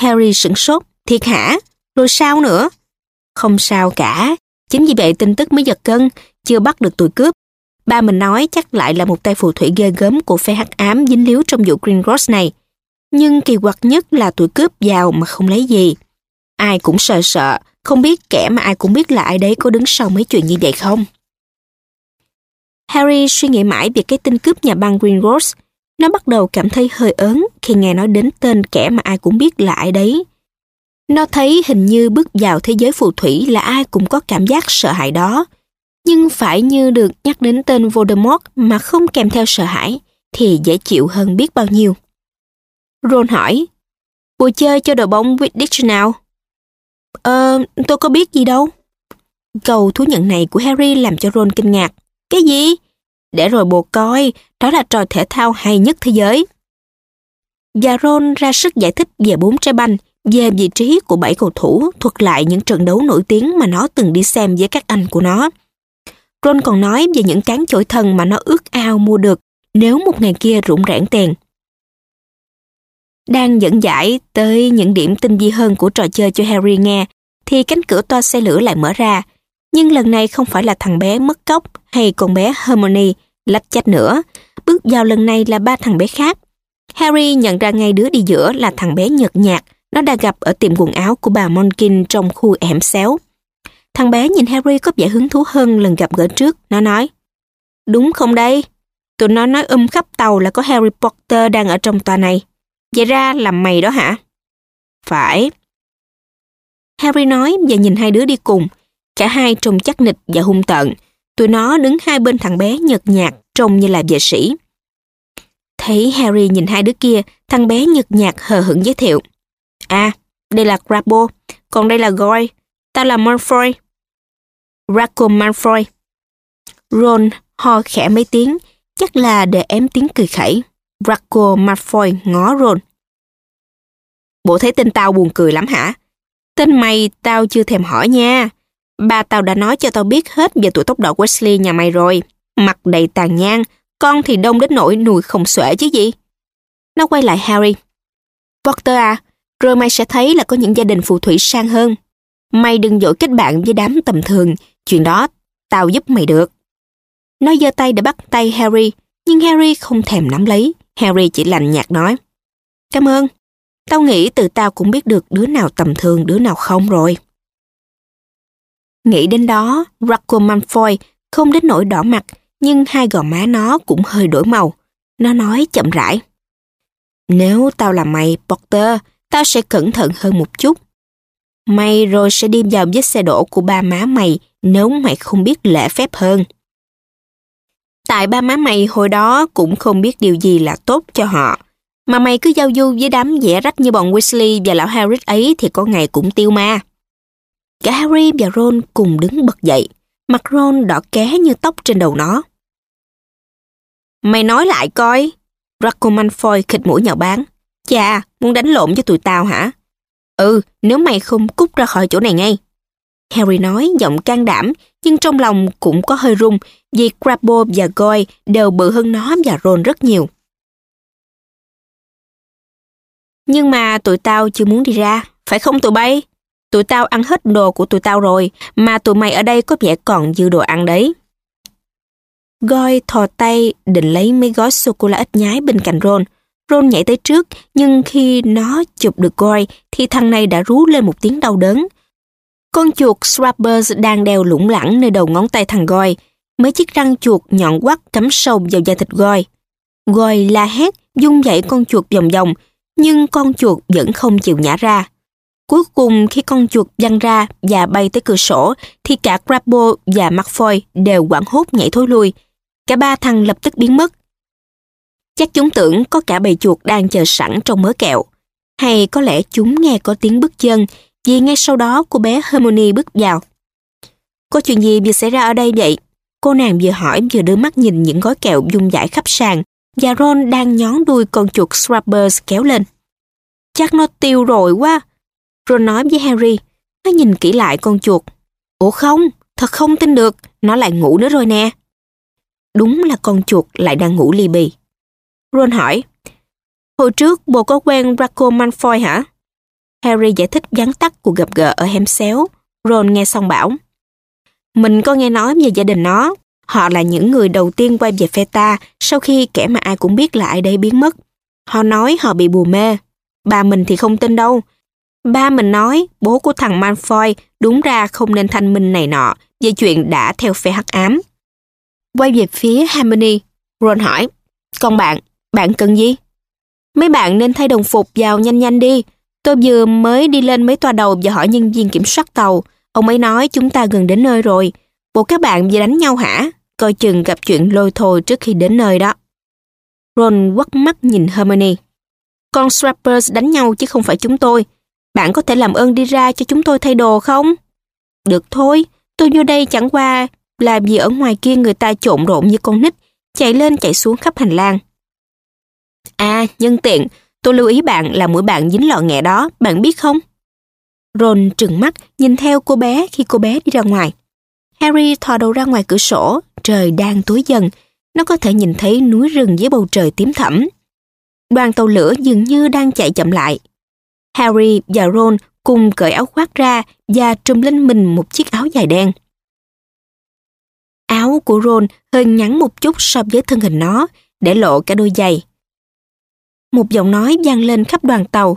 Speaker 1: Harry sửng sốt, thiệt hả? Rồi sao nữa? Không sao cả, chính vì vậy tin tức mới giật cân, chưa bắt được tụi cướp. Ba mình nói chắc lại là một tay phù thủy ghê gớm của phe hắc ám dính líu trong vụ green rose này. Nhưng kỳ quặc nhất là tụi cướp vào mà không lấy gì. Ai cũng sợ sợ, không biết kẻ mà ai cũng biết là ai đấy có đứng sau mấy chuyện như vậy không. Harry suy nghĩ mãi về cái tin cướp nhà băng green rose, Nó bắt đầu cảm thấy hơi ớn khi nghe nói đến tên kẻ mà ai cũng biết là ai đấy. Nó thấy hình như bước vào thế giới phù thủy là ai cũng có cảm giác sợ hãi đó. Nhưng phải như được nhắc đến tên Voldemort mà không kèm theo sợ hãi thì dễ chịu hơn biết bao nhiêu. Ron hỏi, bùa chơi cho đội bóng Quidditch nào? Ờ, tôi có biết gì đâu. Câu thú nhận này của Harry làm cho Ron kinh ngạc. Cái gì? Để rồi bồ coi, đó là trò thể thao hay nhất thế giới. Và Ron ra sức giải thích về bốn trái banh, về vị trí của bảy cầu thủ, thuật lại những trận đấu nổi tiếng mà nó từng đi xem với các anh của nó. Ron còn nói về những cán chổi thần mà nó ước ao mua được nếu một ngày kia rủng rãng tiền. Đang dẫn giải tới những điểm tinh vi hơn của trò chơi cho Harry nghe, thì cánh cửa toa xe lửa lại mở ra. Nhưng lần này không phải là thằng bé mất cốc hay con bé Hermione lách chách nữa. Bước vào lần này là ba thằng bé khác. Harry nhận ra ngay đứa đi giữa là thằng bé nhợt nhạt, nó đã gặp ở tiệm quần áo của bà Monkin trong khu ẻm xéo. Thằng bé nhìn Harry có vẻ hứng thú hơn lần gặp gỡ trước. Nó nói, Đúng không đây? Tụi nó nói um khắp tàu là có Harry Potter đang ở trong tòa này. Vậy ra là mày đó hả? Phải. Harry nói và nhìn hai đứa đi cùng. Cả hai trông chắc nịch và hung tợn. Tụi nó đứng hai bên thằng bé nhợt nhạt trông như là vệ sĩ. Thấy Harry nhìn hai đứa kia, thằng bé nhợt nhạt hờ hững giới thiệu. À, đây là Crabbo, còn đây là Goy, tao là Malfoy. Draco Malfoy. Ron ho khẽ mấy tiếng, chắc là để ém tiếng cười khẩy. Draco Malfoy ngó Ron. Bộ thấy tên tao buồn cười lắm hả? Tên mày tao chưa thèm hỏi nha. Ba tao đã nói cho tao biết hết về tuổi tốc độ Wesley nhà mày rồi. Mặt đầy tàn nhang, con thì đông đến nỗi nùi không xuể chứ gì. Nó quay lại Harry. Potter à, rồi mày sẽ thấy là có những gia đình phù thủy sang hơn. Mày đừng dỗi kết bạn với đám tầm thường, chuyện đó tao giúp mày được. Nó giơ tay để bắt tay Harry, nhưng Harry không thèm nắm lấy. Harry chỉ lạnh nhạt nói. Cảm ơn. Tao nghĩ từ tao cũng biết được đứa nào tầm thường, đứa nào không rồi. Nghĩ đến đó, Draco Malfoy không đến nỗi đỏ mặt, nhưng hai gò má nó cũng hơi đổi màu. Nó nói chậm rãi. Nếu tao là mày, Potter, tao sẽ cẩn thận hơn một chút. Mày rồi sẽ đi vào vết xe đổ của ba má mày, nếu mày không biết lễ phép hơn. Tại ba má mày hồi đó cũng không biết điều gì là tốt cho họ. Mà mày cứ giao du với đám dẻ rách như bọn Weasley và lão Harry ấy thì có ngày cũng tiêu ma. Cả Harry và Ron cùng đứng bật dậy. Mặt Ron đỏ ké như tóc trên đầu nó. Mày nói lại coi. Draco Malfoy khịt mũi nhạo báng. Chà, muốn đánh lộn với tụi tao hả? Ừ, nếu mày không cút ra khỏi chỗ này ngay. Harry nói giọng can đảm, nhưng trong lòng cũng có hơi run vì Crabbe và Goy đều bự hơn nó và Ron rất nhiều. Nhưng mà tụi tao chưa muốn đi ra, phải không tụi bay? Tụi tao ăn hết đồ của tụi tao rồi, mà tụi mày ở đây có vẻ còn dư đồ ăn đấy. Goy thò tay định lấy mấy gói sô-cô-la ít nhái bên cạnh Ron. Ron nhảy tới trước, nhưng khi nó chụp được Goy thì thằng này đã rú lên một tiếng đau đớn. Con chuột Scrappers đang đeo lủng lẳng nơi đầu ngón tay thằng Goy. Mấy chiếc răng chuột nhọn quắt cắm sâu vào da thịt Goy. Goy la hét, dung dậy con chuột vòng vòng, nhưng con chuột vẫn không chịu nhả ra. Cuối cùng khi con chuột văng ra và bay tới cửa sổ thì cả Crabbo và McFoy đều quảng hốt nhảy thối lui. Cả ba thằng lập tức biến mất. Chắc chúng tưởng có cả bầy chuột đang chờ sẵn trong mớ kẹo. Hay có lẽ chúng nghe có tiếng bước chân vì ngay sau đó cô bé Harmony bước vào. Có chuyện gì vừa xảy ra ở đây vậy? Cô nàng vừa hỏi vừa đưa mắt nhìn những gói kẹo dung dãi khắp sàn và Ron đang nhón đuôi con chuột Scrappers kéo lên. Chắc nó tiêu rồi quá. Ron nói với Harry, nó nhìn kỹ lại con chuột. Ủa không, thật không tin được, nó lại ngủ nữa rồi nè. Đúng là con chuột lại đang ngủ ly bì. Ron hỏi, hồi trước bố có quen Draco Malfoy hả? Harry giải thích vắn tắt cuộc gặp gỡ ở hẻm xéo. Ron nghe xong bảo, mình có nghe nói về gia đình nó, Họ là những người đầu tiên quay về phe ta sau khi kẻ mà ai cũng biết là ai đây biến mất. Họ nói họ bị bù mê. Ba mình thì không tin đâu. Ba mình nói bố của thằng Malfoy đúng ra không nên thanh minh này nọ về chuyện đã theo phe hắc ám. Quay về phía Harmony, Ron hỏi, Con bạn, bạn cần gì? Mấy bạn nên thay đồng phục vào nhanh nhanh đi. Tôi vừa mới đi lên mấy toa đầu và hỏi nhân viên kiểm soát tàu. Ông ấy nói chúng ta gần đến nơi rồi. Bộ các bạn vừa đánh nhau hả? coi chừng gặp chuyện lôi thôi trước khi đến nơi đó. Ron quắt mắt nhìn Hermione. Con Strappers đánh nhau chứ không phải chúng tôi. Bạn có thể làm ơn đi ra cho chúng tôi thay đồ không? Được thôi, tôi vô đây chẳng qua là vì ở ngoài kia người ta trộn rộn như con nít, chạy lên chạy xuống khắp hành lang. À, nhân tiện, tôi lưu ý bạn là mũi bạn dính lọ nghẹ đó, bạn biết không? Ron trừng mắt nhìn theo cô bé khi cô bé đi ra ngoài. Harry thò đầu ra ngoài cửa sổ, trời đang tối dần, nó có thể nhìn thấy núi rừng dưới bầu trời tím thẳm. Đoàn tàu lửa dường như đang chạy chậm lại. Harry và Ron cùng cởi áo khoác ra và trùm lên mình một chiếc áo dài đen. Áo của Ron hơi ngắn một chút so với thân hình nó, để lộ cả đôi giày. Một giọng nói vang lên khắp đoàn tàu.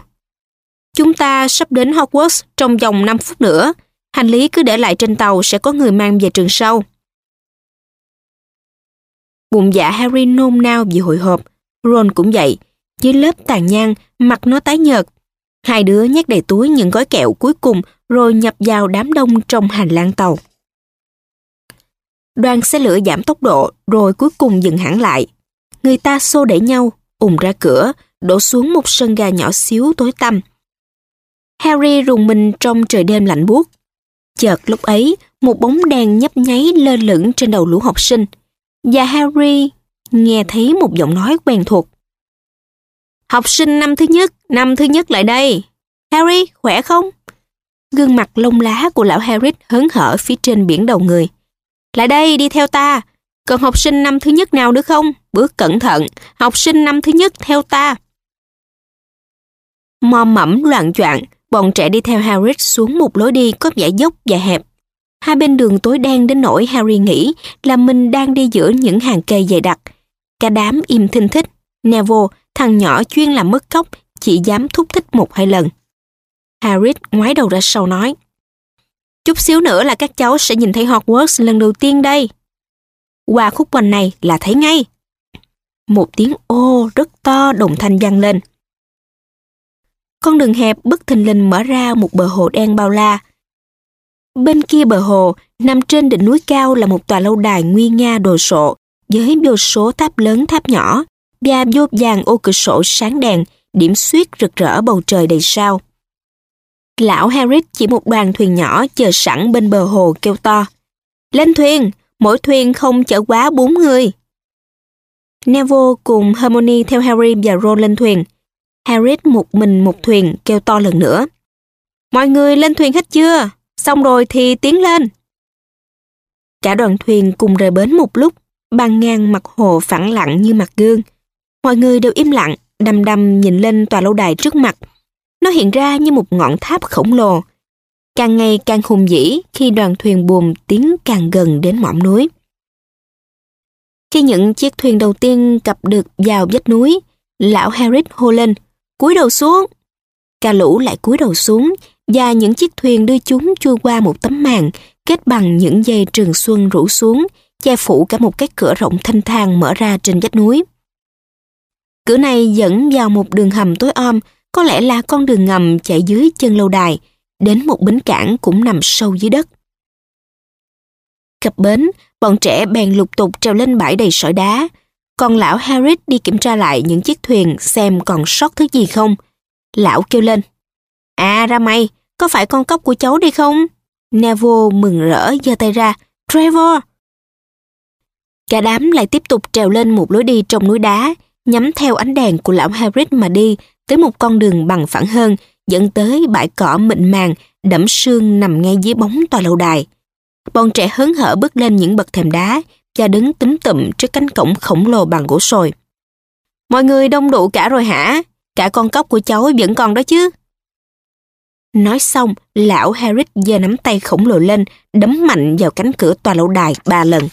Speaker 1: Chúng ta sắp đến Hogwarts trong vòng 5 phút nữa. Hành lý cứ để lại trên tàu sẽ có người mang về trường sau. Bụng dạ Harry nôn nao vì hồi hộp. Ron cũng vậy. Dưới lớp tàn nhang, mặt nó tái nhợt. Hai đứa nhét đầy túi những gói kẹo cuối cùng rồi nhập vào đám đông trong hành lang tàu. Đoàn xe lửa giảm tốc độ rồi cuối cùng dừng hẳn lại. Người ta xô đẩy nhau, ùn ra cửa, đổ xuống một sân ga nhỏ xíu tối tăm. Harry rùng mình trong trời đêm lạnh buốt. Chợt lúc ấy, một bóng đèn nhấp nháy lơ lửng trên đầu lũ học sinh – và Harry nghe thấy một giọng nói quen thuộc. Học sinh năm thứ nhất, năm thứ nhất lại đây. Harry, khỏe không? Gương mặt lông lá của lão Harry hớn hở phía trên biển đầu người. Lại đây, đi theo ta. Còn học sinh năm thứ nhất nào nữa không? Bước cẩn thận. Học sinh năm thứ nhất theo ta. Mò mẫm loạn choạng, bọn trẻ đi theo Harry xuống một lối đi có vẻ dốc và hẹp. Hai bên đường tối đen đến nỗi Harry nghĩ là mình đang đi giữa những hàng cây dày đặc. Cả đám im thinh thích. Neville, thằng nhỏ chuyên làm mất cốc, chỉ dám thúc thích một hai lần. Harry ngoái đầu ra sau nói. Chút xíu nữa là các cháu sẽ nhìn thấy Hogwarts lần đầu tiên đây. Qua khúc quanh này là thấy ngay. Một tiếng ô rất to đồng thanh vang lên. Con đường hẹp bất thình lình mở ra một bờ hồ đen bao la, Bên kia bờ hồ, nằm trên đỉnh núi cao là một tòa lâu đài nguy nga đồ sộ, với vô số tháp lớn tháp nhỏ, và vô vàng ô cửa sổ sáng đèn, điểm xuyết rực rỡ bầu trời đầy sao. Lão Harris chỉ một đoàn thuyền nhỏ chờ sẵn bên bờ hồ kêu to. Lên thuyền, mỗi thuyền không chở quá bốn người. Neville cùng Hermione theo Harry và Ron lên thuyền. Harry một mình một thuyền kêu to lần nữa. Mọi người lên thuyền hết chưa? Xong rồi thì tiến lên. Cả đoàn thuyền cùng rời bến một lúc, băng ngang mặt hồ phẳng lặng như mặt gương. Mọi người đều im lặng, đăm đăm nhìn lên tòa lâu đài trước mặt. Nó hiện ra như một ngọn tháp khổng lồ. Càng ngày càng hùng dĩ khi đoàn thuyền buồm tiến càng gần đến mỏm núi. Khi những chiếc thuyền đầu tiên cập được vào vách núi, lão Harris hô lên, cúi đầu xuống. Cả lũ lại cúi đầu xuống và những chiếc thuyền đưa chúng chui qua một tấm màn kết bằng những dây trường xuân rủ xuống, che phủ cả một cái cửa rộng thanh thang mở ra trên vách núi. Cửa này dẫn vào một đường hầm tối om, có lẽ là con đường ngầm chạy dưới chân lâu đài, đến một bến cảng cũng nằm sâu dưới đất. Cập bến, bọn trẻ bèn lục tục trèo lên bãi đầy sỏi đá, còn lão Harris đi kiểm tra lại những chiếc thuyền xem còn sót thứ gì không. Lão kêu lên, À ra mày, có phải con cóc của cháu đi không? Neville mừng rỡ giơ tay ra, Trevor! Cả đám lại tiếp tục trèo lên một lối đi trong núi đá, nhắm theo ánh đèn của lão Harris mà đi tới một con đường bằng phẳng hơn, dẫn tới bãi cỏ mịn màng, đẫm sương nằm ngay dưới bóng tòa lâu đài. Bọn trẻ hớn hở bước lên những bậc thềm đá và đứng túm tụm trước cánh cổng khổng lồ bằng gỗ sồi. Mọi người đông đủ cả rồi hả? Cả con cóc của cháu vẫn còn đó chứ? Nói xong, lão Harris giơ nắm tay khổng lồ lên, đấm mạnh vào cánh cửa tòa lâu đài ba lần.